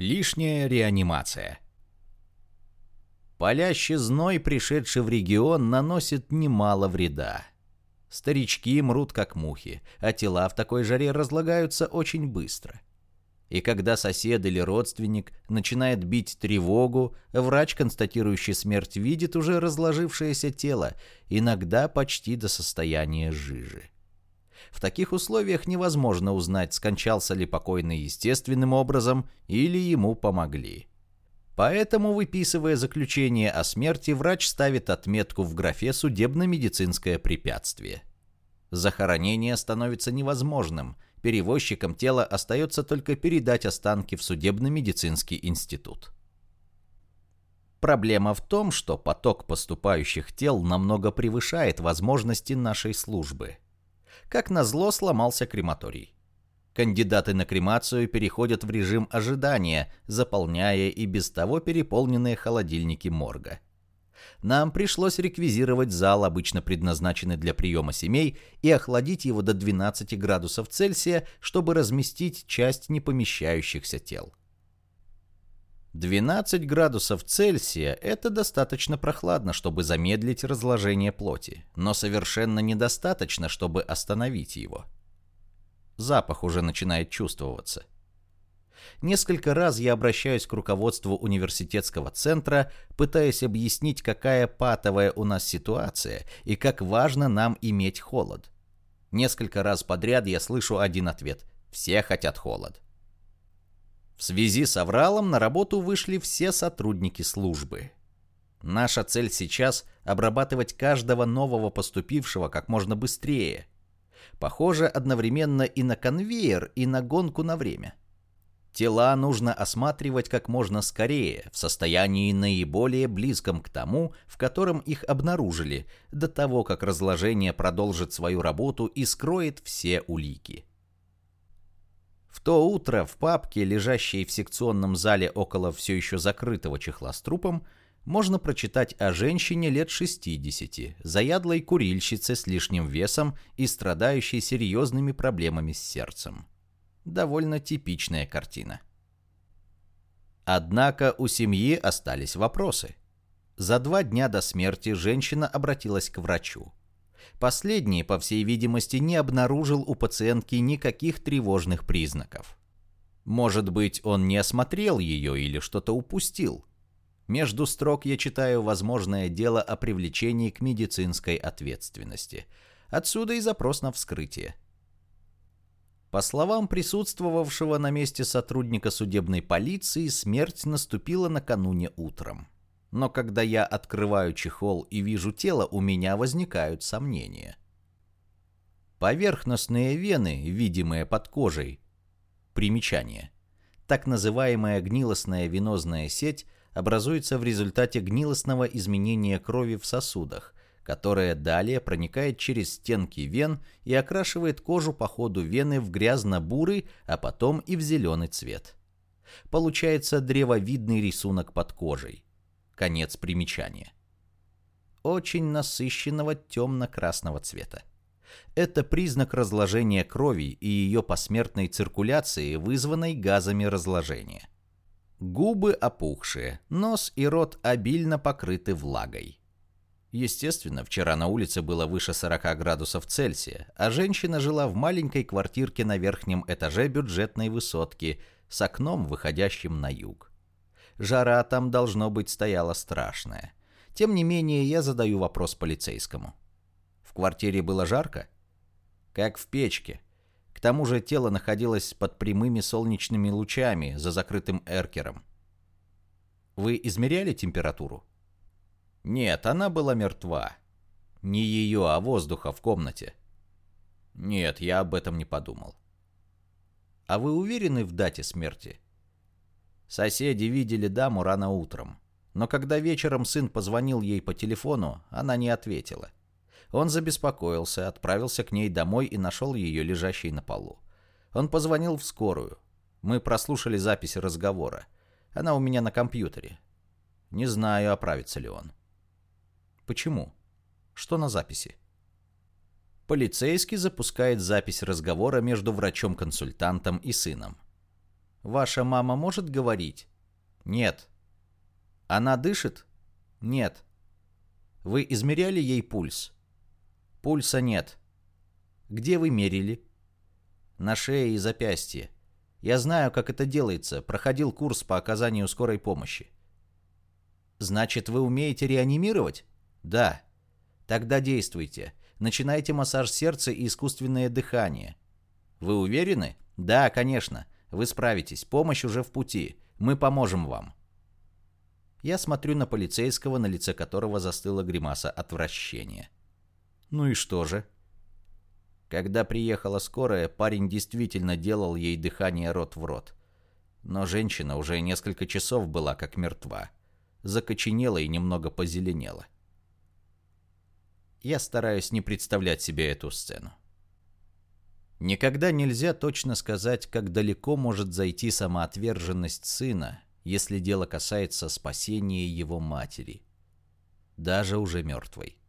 Лишняя реанимация. Палящий зной, пришедший в регион, наносит немало вреда. Старички мрут как мухи, а тела в такой жаре разлагаются очень быстро. И когда сосед или родственник начинает бить тревогу, врач, констатирующий смерть, видит уже разложившееся тело, иногда почти до состояния жижи. В таких условиях невозможно узнать, скончался ли покойный естественным образом или ему помогли. Поэтому, выписывая заключение о смерти, врач ставит отметку в графе «судебно-медицинское препятствие». Захоронение становится невозможным, перевозчикам тела остается только передать останки в судебно-медицинский институт. Проблема в том, что поток поступающих тел намного превышает возможности нашей службы – как назло, сломался крематорий. Кандидаты на кремацию переходят в режим ожидания, заполняя и без того переполненные холодильники морга. Нам пришлось реквизировать зал, обычно предназначенный для приема семей, и охладить его до 12 градусов Цельсия, чтобы разместить часть непомещающихся тел. 12 градусов Цельсия – это достаточно прохладно, чтобы замедлить разложение плоти, но совершенно недостаточно, чтобы остановить его. Запах уже начинает чувствоваться. Несколько раз я обращаюсь к руководству университетского центра, пытаясь объяснить, какая патовая у нас ситуация и как важно нам иметь холод. Несколько раз подряд я слышу один ответ – все хотят холод. В связи с авралом на работу вышли все сотрудники службы. Наша цель сейчас – обрабатывать каждого нового поступившего как можно быстрее. Похоже одновременно и на конвейер, и на гонку на время. Тела нужно осматривать как можно скорее, в состоянии наиболее близком к тому, в котором их обнаружили, до того, как разложение продолжит свою работу и скроет все улики. В то утро в папке, лежащей в секционном зале около все еще закрытого чехла с трупом, можно прочитать о женщине лет 60, заядлой курильщице с лишним весом и страдающей серьезными проблемами с сердцем. Довольно типичная картина. Однако у семьи остались вопросы. За два дня до смерти женщина обратилась к врачу. Последний, по всей видимости, не обнаружил у пациентки никаких тревожных признаков. Может быть, он не осмотрел ее или что-то упустил. Между строк я читаю возможное дело о привлечении к медицинской ответственности. Отсюда и запрос на вскрытие. По словам присутствовавшего на месте сотрудника судебной полиции, смерть наступила накануне утром но когда я открываю чехол и вижу тело, у меня возникают сомнения. Поверхностные вены, видимые под кожей. Примечание. Так называемая гнилостная венозная сеть образуется в результате гнилостного изменения крови в сосудах, которая далее проникает через стенки вен и окрашивает кожу по ходу вены в грязно-бурый, а потом и в зеленый цвет. Получается древовидный рисунок под кожей. Конец примечания. Очень насыщенного темно-красного цвета. Это признак разложения крови и ее посмертной циркуляции, вызванной газами разложения. Губы опухшие, нос и рот обильно покрыты влагой. Естественно, вчера на улице было выше 40 градусов Цельсия, а женщина жила в маленькой квартирке на верхнем этаже бюджетной высотки с окном, выходящим на юг. Жара там, должно быть, стояла страшная. Тем не менее, я задаю вопрос полицейскому. В квартире было жарко? Как в печке. К тому же тело находилось под прямыми солнечными лучами за закрытым эркером. Вы измеряли температуру? Нет, она была мертва. Не ее, а воздуха в комнате. Нет, я об этом не подумал. А вы уверены в дате смерти? Соседи видели даму рано утром. Но когда вечером сын позвонил ей по телефону, она не ответила. Он забеспокоился, отправился к ней домой и нашел ее лежащей на полу. Он позвонил в скорую. Мы прослушали запись разговора. Она у меня на компьютере. Не знаю, оправится ли он. Почему? Что на записи? Полицейский запускает запись разговора между врачом-консультантом и сыном. Ваша мама может говорить? Нет. Она дышит? Нет. Вы измеряли ей пульс? Пульса нет. Где вы мерили? На шее и запястье. Я знаю, как это делается. Проходил курс по оказанию скорой помощи. Значит, вы умеете реанимировать? Да. Тогда действуйте. Начинайте массаж сердца и искусственное дыхание. Вы уверены? Да, конечно. Вы справитесь. Помощь уже в пути. Мы поможем вам. Я смотрю на полицейского, на лице которого застыла гримаса отвращения. Ну и что же? Когда приехала скорая, парень действительно делал ей дыхание рот в рот. Но женщина уже несколько часов была как мертва. Закоченела и немного позеленела. Я стараюсь не представлять себе эту сцену. Никогда нельзя точно сказать, как далеко может зайти самоотверженность сына, если дело касается спасения его матери, даже уже мертвой.